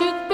should